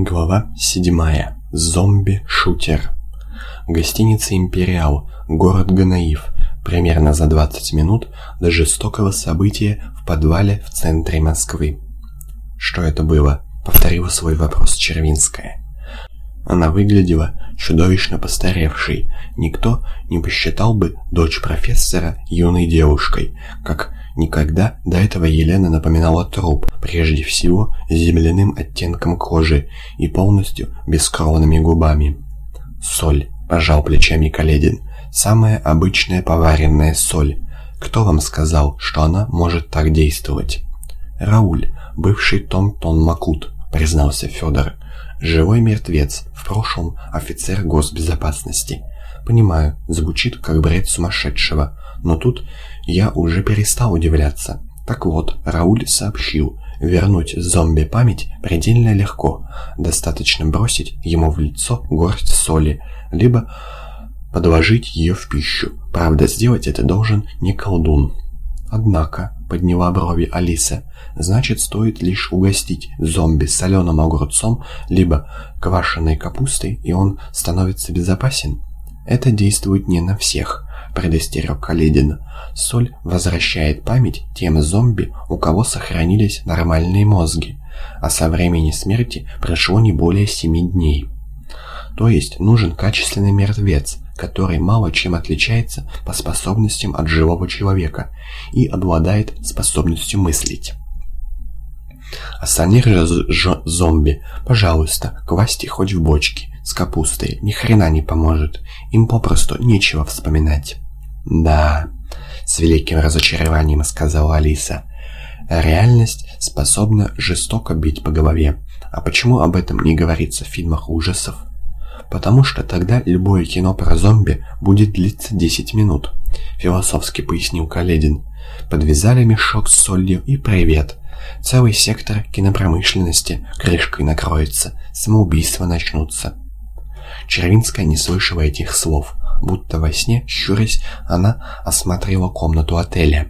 Глава 7. Зомби-шутер. Гостиница «Империал», город Ганаив. Примерно за 20 минут до жестокого события в подвале в центре Москвы. Что это было? Повторила свой вопрос Червинская. Она выглядела чудовищно постаревшей. Никто не посчитал бы дочь профессора юной девушкой, как Никогда до этого Елена напоминала труп, прежде всего земляным оттенком кожи и полностью бескровными губами. «Соль», – пожал плечами Каледин, – «самая обычная поваренная соль. Кто вам сказал, что она может так действовать?» «Рауль, бывший Том-Тон Макут», – признался Федор. «Живой мертвец, в прошлом офицер госбезопасности». «Понимаю, звучит как бред сумасшедшего, но тут я уже перестал удивляться. Так вот, Рауль сообщил, вернуть зомби память предельно легко. Достаточно бросить ему в лицо горсть соли, либо подложить ее в пищу. Правда, сделать это должен не колдун. Однако, подняла брови Алиса, значит, стоит лишь угостить зомби соленым огурцом, либо квашеной капустой, и он становится безопасен? Это действует не на всех предостерег Каледин. Соль возвращает память тем зомби, у кого сохранились нормальные мозги, а со времени смерти прошло не более семи дней. То есть нужен качественный мертвец, который мало чем отличается по способностям от живого человека и обладает способностью мыслить. Остальных же зомби, пожалуйста, квасьте хоть в бочке с капустой, ни хрена не поможет, им попросту нечего вспоминать. «Да», — с великим разочарованием сказала Алиса. «Реальность способна жестоко бить по голове. А почему об этом не говорится в фильмах ужасов?» «Потому что тогда любое кино про зомби будет длиться 10 минут», — философски пояснил Каледин. «Подвязали мешок с солью и привет. Целый сектор кинопромышленности крышкой накроется, самоубийства начнутся». Червинская не слышала этих слов. Будто во сне, щурясь, она осматривала комнату отеля.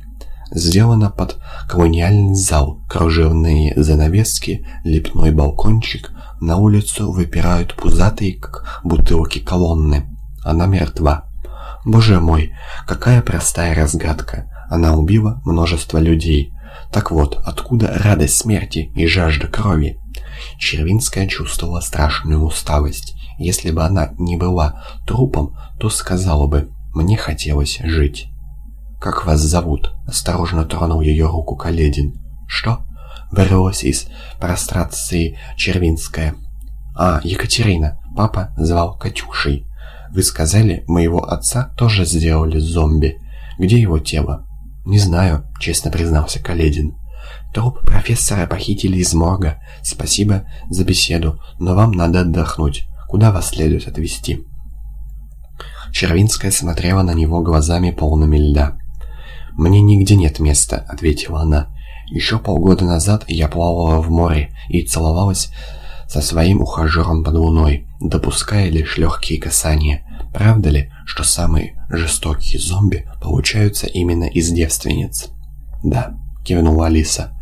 Сделано под колониальный зал, кружевные занавески, лепной балкончик, на улицу выпирают пузатые, бутылки колонны. Она мертва. Боже мой, какая простая разгадка. Она убила множество людей. Так вот, откуда радость смерти и жажда крови? Червинская чувствовала страшную усталость. Если бы она не была трупом, то сказала бы «мне хотелось жить». «Как вас зовут?» – осторожно тронул ее руку Каледин. «Что?» – вырвалась из прострации Червинская. «А, Екатерина. Папа звал Катюшей. Вы сказали, моего отца тоже сделали зомби. Где его тело?» «Не знаю», – честно признался Каледин. «Труп профессора похитили из морга. Спасибо за беседу, но вам надо отдохнуть. Куда вас следует отвезти?» Червинская смотрела на него глазами полными льда. «Мне нигде нет места», — ответила она. «Еще полгода назад я плавала в море и целовалась со своим ухажером под луной, допуская лишь легкие касания. Правда ли, что самые жестокие зомби получаются именно из девственниц?» «Да», — кивнула Алиса.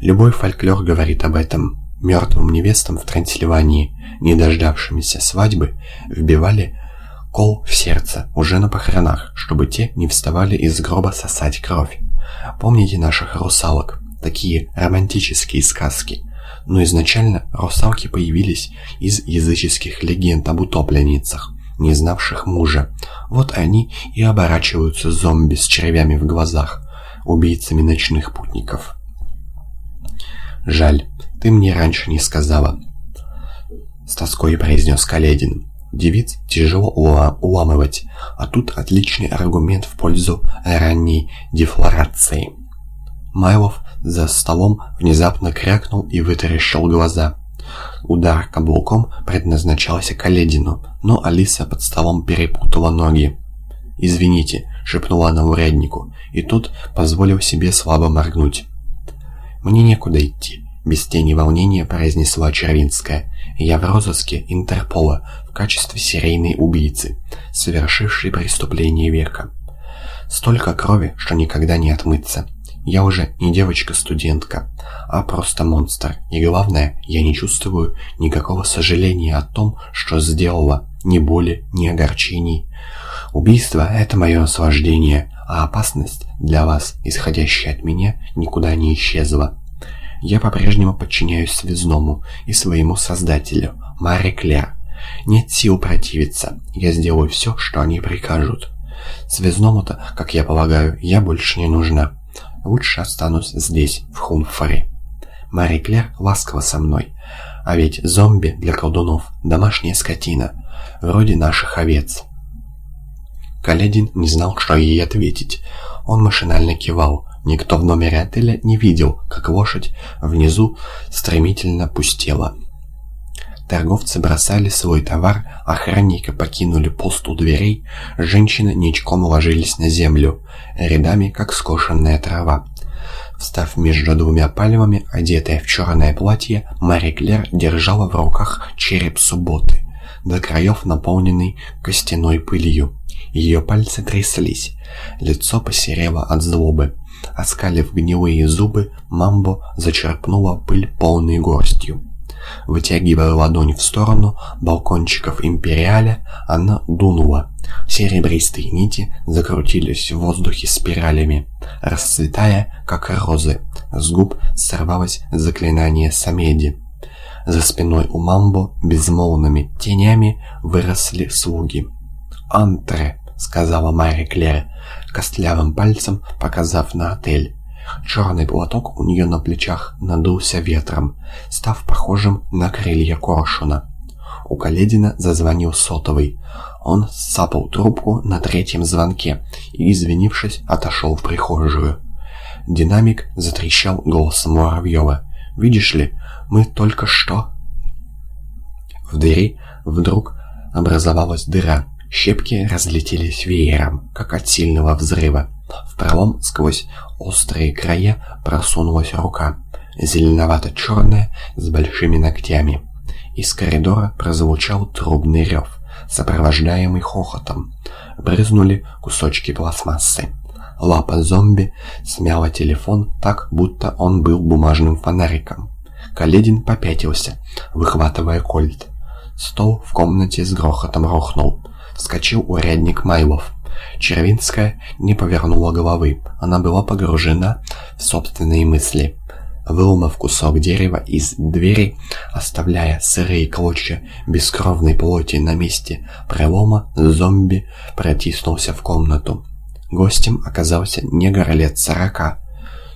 «Любой фольклор говорит об этом. Мертвым невестам в Трансильвании, не дождавшимися свадьбы, вбивали кол в сердце уже на похоронах, чтобы те не вставали из гроба сосать кровь. Помните наших русалок? Такие романтические сказки. Но изначально русалки появились из языческих легенд об утопленницах, не знавших мужа. Вот они и оборачиваются зомби с червями в глазах, убийцами ночных путников. Жаль, ты мне раньше не сказала. С тоской произнес Каледин. Девиц тяжело уламывать, а тут отличный аргумент в пользу ранней дефлорации. Майлов за столом внезапно крякнул и вытаращил глаза. Удар каблуком предназначался Каледину, но Алиса под столом перепутала ноги. «Извините», — шепнула она уряднику, и тот позволил себе слабо моргнуть. «Мне некуда идти», — без тени волнения произнесла Червинская. «Я в розыске Интерпола в качестве серийной убийцы, совершившей преступление века. Столько крови, что никогда не отмыться. Я уже не девочка-студентка, а просто монстр. И главное, я не чувствую никакого сожаления о том, что сделала, ни боли, ни огорчений. Убийство — это мое наслаждение, а опасность для вас, исходящая от меня, никуда не исчезла. Я по-прежнему подчиняюсь связному и своему создателю, Маре Клер. Нет сил противиться, я сделаю все, что они прикажут. Связному-то, как я полагаю, я больше не нужна. Лучше останусь здесь, в Хунфоре. Мари Клер ласково со мной. А ведь зомби для колдунов – домашняя скотина, вроде наших овец. Каледин не знал, что ей ответить. Он машинально кивал. Никто в номере отеля не видел, как лошадь внизу стремительно пустела. Торговцы бросали свой товар, охранники покинули пост у дверей, женщины ничком ложились на землю, рядами, как скошенная трава. Встав между двумя пальмами, одетая в черное платье, Мари Клер держала в руках череп субботы, до краев наполненный костяной пылью. Ее пальцы тряслись, лицо посерело от злобы. Оскалив гнилые зубы, Мамбо зачерпнула пыль полной горстью. Вытягивая ладонь в сторону балкончиков Империаля, она дунула. Серебристые нити закрутились в воздухе спиралями, расцветая, как розы. С губ сорвалось заклинание Самеди. За спиной у Мамбо безмолвными тенями выросли слуги. «Антре», — сказала Мэри Клер, костлявым пальцем показав на отель. Черный платок у нее на плечах надулся ветром, став похожим на крылья коршуна. У Каледина зазвонил сотовый. Он сапал трубку на третьем звонке и, извинившись, отошел в прихожую. Динамик затрещал голосом Муравьева. «Видишь ли, мы только что...» В двери вдруг образовалась дыра. Щепки разлетелись веером, как от сильного взрыва. В пролом сквозь острые края просунулась рука, зеленовато-черная, с большими ногтями. Из коридора прозвучал трубный рев, сопровождаемый хохотом. Брызнули кусочки пластмассы. Лапа зомби смяла телефон так, будто он был бумажным фонариком. Каледин попятился, выхватывая кольт. Стол в комнате с грохотом рухнул. Вскочил урядник Майлов. Червинская не повернула головы. Она была погружена в собственные мысли. Выломав кусок дерева из двери, оставляя сырые клочья бескровной плоти на месте пролома, зомби протиснулся в комнату. Гостем оказался негр лет сорока.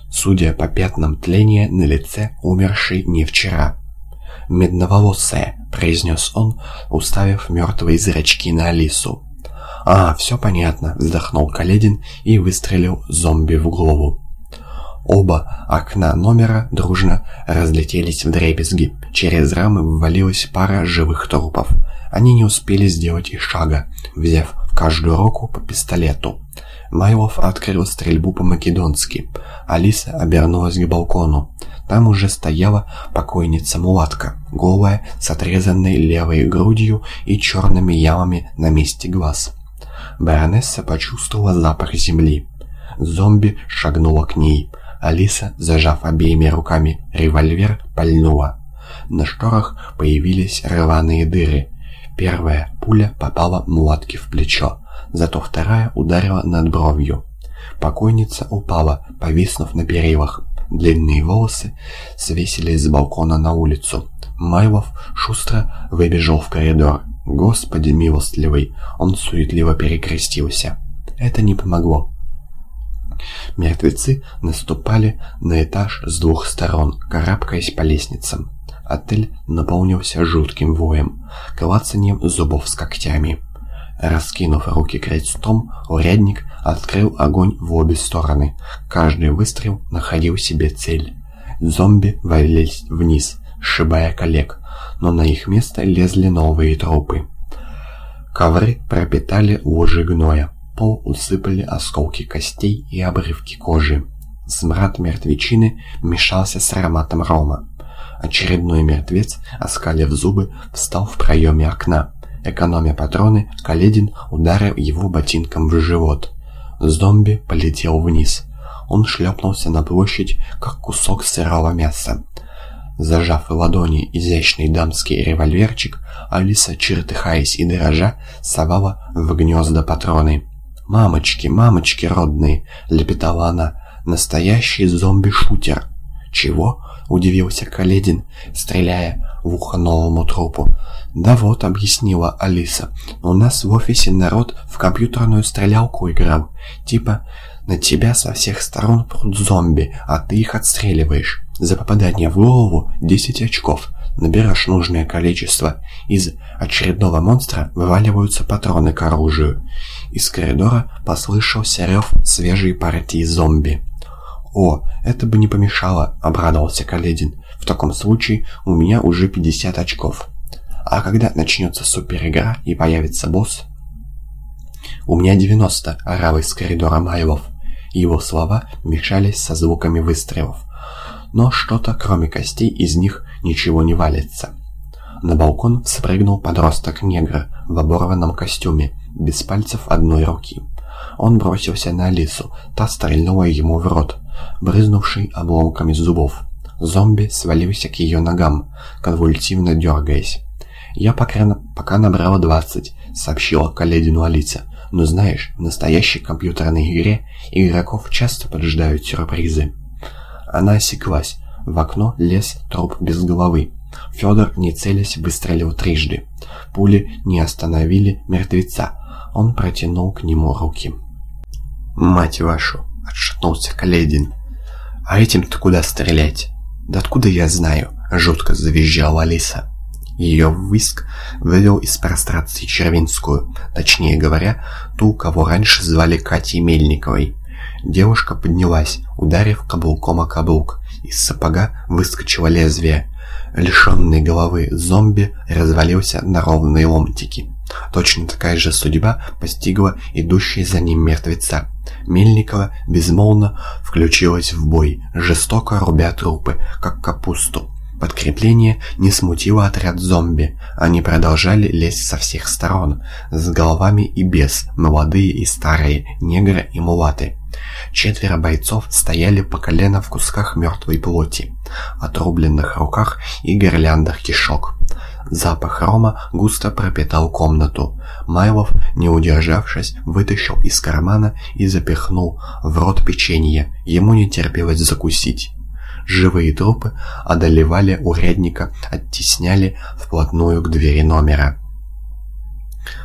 Судя по пятнам тления на лице, умерший не вчера. «Медноволосая», — произнес он, уставив мертвые зрачки на Алису. «А, все понятно», — вздохнул Каледин и выстрелил зомби в голову. Оба окна номера дружно разлетелись в дребезги. Через рамы ввалилась пара живых трупов. Они не успели сделать и шага, взяв в каждую руку по пистолету. Майлов открыл стрельбу по-македонски. Алиса обернулась к балкону. Там уже стояла покойница-мулатка, голая, с отрезанной левой грудью и черными ямами на месте глаз. Баронесса почувствовала запах земли. Зомби шагнула к ней. Алиса, зажав обеими руками револьвер, пальнула. На шторах появились рваные дыры. Первая пуля попала мулатке в плечо, зато вторая ударила над бровью. Покойница упала, повиснув на перилах. Длинные волосы свесились с балкона на улицу. Майлов шустро выбежал в коридор. «Господи милостливый!» Он суетливо перекрестился. Это не помогло. Мертвецы наступали на этаж с двух сторон, карабкаясь по лестницам. Отель наполнился жутким воем, клацанием зубов с когтями. Раскинув руки крестом, урядник открыл огонь в обе стороны. Каждый выстрел находил себе цель. Зомби валились вниз, сшибая коллег, но на их место лезли новые трупы. Ковры пропитали лужи гноя, пол усыпали осколки костей и обрывки кожи. Смрад мертвечины мешался с ароматом рома. Очередной мертвец, оскалив зубы, встал в проеме окна. Экономя патроны, Каледин ударил его ботинком в живот. Зомби полетел вниз. Он шлепнулся на площадь, как кусок сырого мяса. Зажав в ладони изящный дамский револьверчик, Алиса, чертыхаясь и дрожа, совала в гнезда патроны. «Мамочки, мамочки родные!» — лепетала она. «Настоящий зомби-шутер!» «Чего?» — удивился Каледин, стреляя в ухо новому трупу. «Да вот», — объяснила Алиса, — «у нас в офисе народ в компьютерную стрелялку играл. Типа, на тебя со всех сторон прут зомби, а ты их отстреливаешь. За попадание в голову 10 очков. Набираешь нужное количество. Из очередного монстра вываливаются патроны к оружию. Из коридора послышался рев свежей партии зомби. «О, это бы не помешало», — обрадовался Каледин. «В таком случае у меня уже 50 очков». «А когда начнется суперигра и появится босс?» «У меня 90», — орал из коридора Майлов. Его слова мешались со звуками выстрелов. Но что-то, кроме костей, из них ничего не валится. На балкон спрыгнул подросток-негр в оборванном костюме, без пальцев одной руки. Он бросился на Алису, та стрельнула ему в рот, брызнувший обломками зубов. Зомби свалился к ее ногам, конвульсивно дергаясь. «Я пока, пока набрала двадцать», — сообщила Каледину Алиса. «Но знаешь, в настоящей компьютерной игре игроков часто поджидают сюрпризы». Она осеклась. В окно лез труп без головы. Федор, не целясь, выстрелил трижды. Пули не остановили мертвеца. Он протянул к нему руки. «Мать вашу!» — отшатнулся Каледин. «А этим-то куда стрелять?» «Да откуда я знаю?» — жутко завизжала Алиса. Ее виск вывел из прострации Червинскую, точнее говоря, ту, кого раньше звали Катей Мельниковой. Девушка поднялась, ударив каблуком о каблук. Из сапога выскочило лезвие. Лишенный головы зомби развалился на ровные ломтики. Точно такая же судьба постигла идущие за ним мертвеца. Мельникова безмолвно включилась в бой, жестоко рубя трупы, как капусту. Подкрепление не смутило отряд зомби. Они продолжали лезть со всех сторон, с головами и без, молодые и старые, негры и мулаты. Четверо бойцов стояли по колено в кусках мертвой плоти, отрубленных руках и гирляндах кишок. Запах рома густо пропитал комнату. Майлов, не удержавшись, вытащил из кармана и запихнул в рот печенье. Ему не терпелось закусить. Живые трупы одолевали урядника, оттесняли вплотную к двери номера.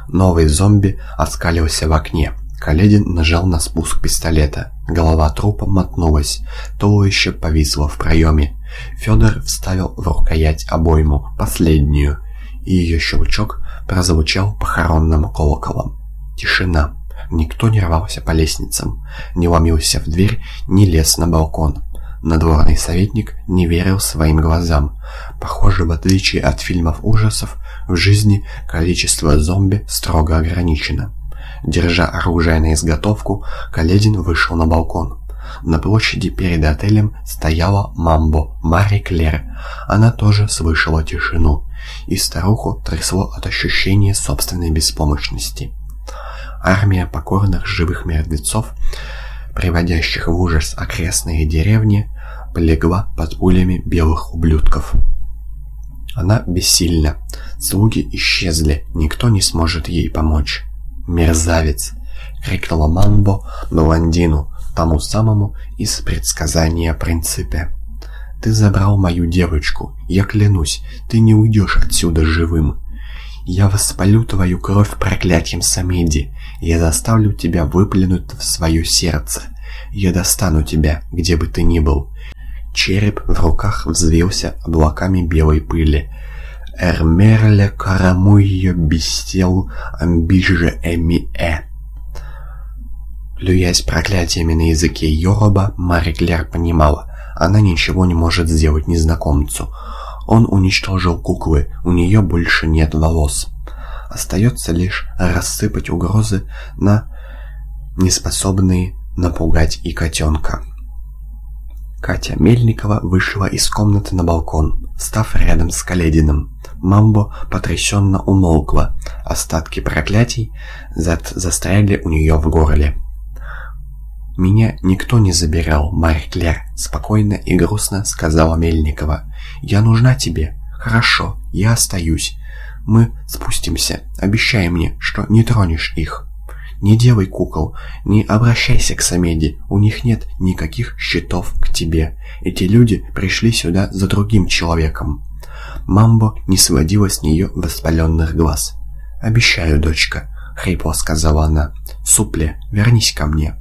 Новый зомби оскалился в окне. Каледин нажал на спуск пистолета. Голова трупа мотнулась, туловище повисло в проеме. Федор вставил в рукоять обойму, последнюю, и ее щелчок прозвучал похоронным колоколом. Тишина. Никто не рвался по лестницам, не ломился в дверь, не лез на балкон. Надворный советник не верил своим глазам. Похоже, в отличие от фильмов ужасов, в жизни количество зомби строго ограничено. Держа оружие на изготовку, Каледин вышел на балкон. На площади перед отелем стояла Мамбо, Мари Клер. Она тоже слышала тишину, и старуху трясло от ощущения собственной беспомощности. Армия покорных живых мертвецов, приводящих в ужас окрестные деревни, полегла под пулями белых ублюдков. Она бессильна. Слуги исчезли, никто не сможет ей помочь. «Мерзавец!» — крикнула Мамбо блондину, тому самому из предсказания принципе. «Ты забрал мою девочку. Я клянусь, ты не уйдешь отсюда живым. Я воспалю твою кровь проклятием Самеди. Я заставлю тебя выплюнуть в свое сердце. Я достану тебя, где бы ты ни был». Череп в руках взвился облаками белой пыли. Эрмерле карамуйе бестел амбиже эми э. Плюясь проклятиями на языке Йороба, Мари Клер понимала, она ничего не может сделать незнакомцу. Он уничтожил куклы, у нее больше нет волос. Остается лишь рассыпать угрозы на неспособные напугать и котенка. Катя Мельникова вышла из комнаты на балкон, став рядом с Калединым. Мамбо потрясенно умолкла. Остатки проклятий застряли у нее в горле. «Меня никто не забирал, Марь Клер», — спокойно и грустно сказала Мельникова. «Я нужна тебе. Хорошо, я остаюсь. Мы спустимся. Обещай мне, что не тронешь их». «Не делай кукол, не обращайся к Самеди, у них нет никаких счетов к тебе. Эти люди пришли сюда за другим человеком». Мамбо не сводила с нее воспаленных глаз. «Обещаю, дочка», — хрипло сказала она. «Супле, вернись ко мне».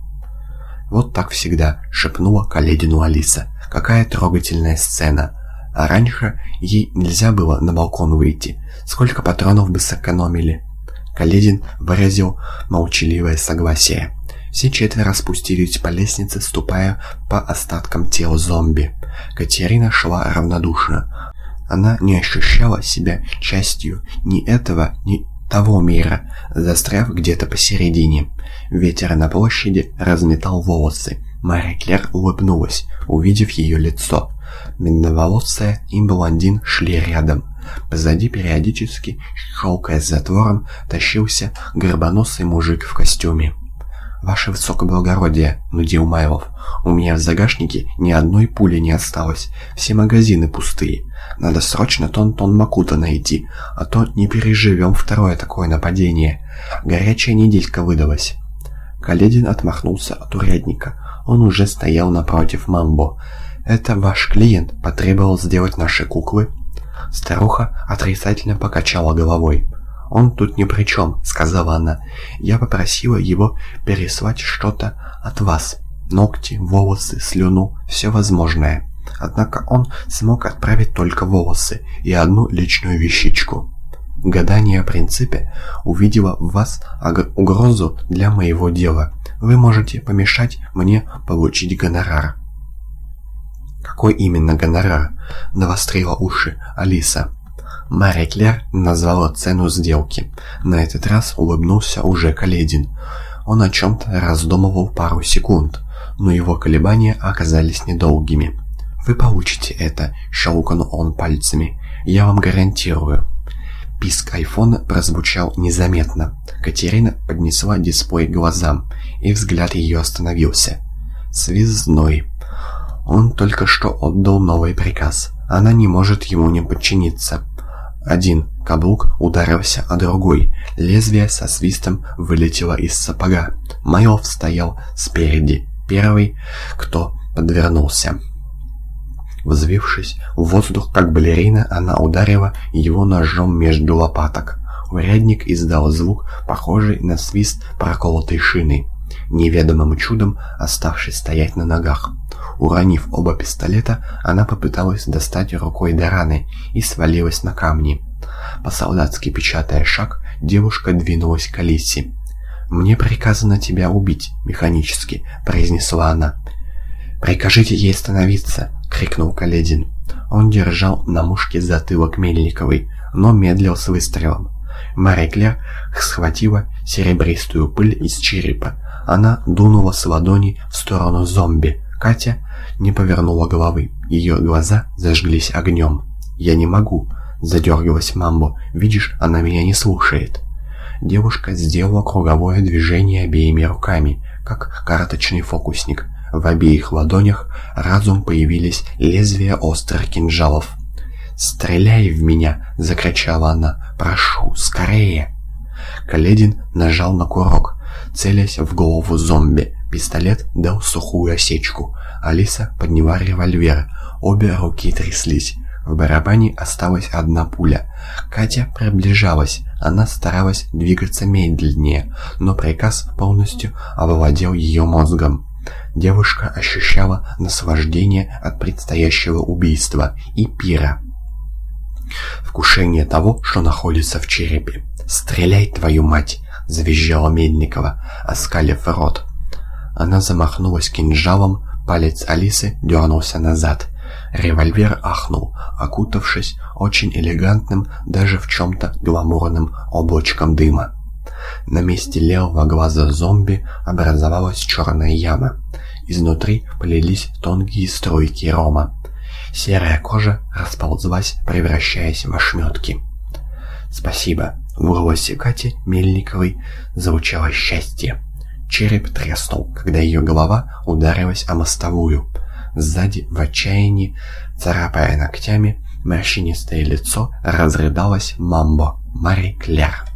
«Вот так всегда», — шепнула Каледину Алиса. «Какая трогательная сцена!» А раньше ей нельзя было на балкон выйти. Сколько патронов бы сэкономили. Каледин выразил молчаливое согласие. Все четверо спустились по лестнице, ступая по остаткам тела зомби. Катерина шла равнодушно. Она не ощущала себя частью ни этого, ни того мира, застряв где-то посередине. Ветер на площади разметал волосы. Мария Клер улыбнулась, увидев ее лицо. Медноволосая и блондин шли рядом. Позади периодически, щелкая затвором, тащился горбоносый мужик в костюме. «Ваше высокоблагородие», — нудил Майлов, — «у меня в загашнике ни одной пули не осталось, все магазины пустые. Надо срочно тон-тон Макута найти, а то не переживем второе такое нападение. Горячая неделька выдалась». Каледин отмахнулся от урядника. Он уже стоял напротив Мамбо. «Это ваш клиент потребовал сделать наши куклы?» Старуха отрицательно покачала головой. «Он тут ни при чем», — сказала она. «Я попросила его переслать что-то от вас. Ногти, волосы, слюну, все возможное. Однако он смог отправить только волосы и одну личную вещичку. Гадание о принципе увидела в вас угрозу для моего дела. Вы можете помешать мне получить гонорар». «Какой именно гонорар?» — навострила уши Алиса. Мария Клер назвала цену сделки. На этот раз улыбнулся уже Каледин. Он о чем-то раздумывал пару секунд, но его колебания оказались недолгими. «Вы получите это», — щелкнул он пальцами. «Я вам гарантирую». Писк айфона прозвучал незаметно. Катерина поднесла дисплей к глазам, и взгляд ее остановился. Связной. Он только что отдал новый приказ. Она не может ему не подчиниться. Один каблук ударился о другой. Лезвие со свистом вылетело из сапога. Майлов стоял спереди. Первый, кто подвернулся. Взвившись в воздух, как балерина, она ударила его ножом между лопаток. Урядник издал звук, похожий на свист проколотой шины, неведомым чудом оставшись стоять на ногах. Уронив оба пистолета, она попыталась достать рукой до раны и свалилась на камни. По-солдатски печатая шаг, девушка двинулась к Алисе. «Мне приказано тебя убить», — механически произнесла она. «Прикажите ей остановиться», — крикнул Каледин. Он держал на мушке затылок Мельниковой, но медлил с выстрелом. Мари схватила серебристую пыль из черепа. Она дунула с ладони в сторону зомби, Катя не повернула головы. Ее глаза зажглись огнем. «Я не могу», — задергалась Мамбо. «Видишь, она меня не слушает». Девушка сделала круговое движение обеими руками, как карточный фокусник. В обеих ладонях разум появились лезвия острых кинжалов. «Стреляй в меня!» — закричала она. «Прошу, скорее!» Каледин нажал на курок, целясь в голову зомби. Пистолет дал сухую осечку. Алиса подняла револьвер. Обе руки тряслись. В барабане осталась одна пуля. Катя приближалась. Она старалась двигаться медленнее, но приказ полностью овладел ее мозгом. Девушка ощущала наслаждение от предстоящего убийства и пира. Вкушение того, что находится в черепе. «Стреляй, твою мать!» — завизжала Медникова, оскалив рот. Она замахнулась кинжалом, палец Алисы дернулся назад. Револьвер ахнул, окутавшись очень элегантным, даже в чем-то гламурным облачком дыма. На месте левого глаза зомби образовалась черная яма. Изнутри полились тонкие струйки рома. Серая кожа расползлась, превращаясь в ошметки. «Спасибо!» — в голосе Кати Мельниковой звучало счастье. Череп треснул, когда ее голова ударилась о мостовую. Сзади, в отчаянии, царапая ногтями, морщинистое лицо разрыдалось Мамбо, Мари Кляр.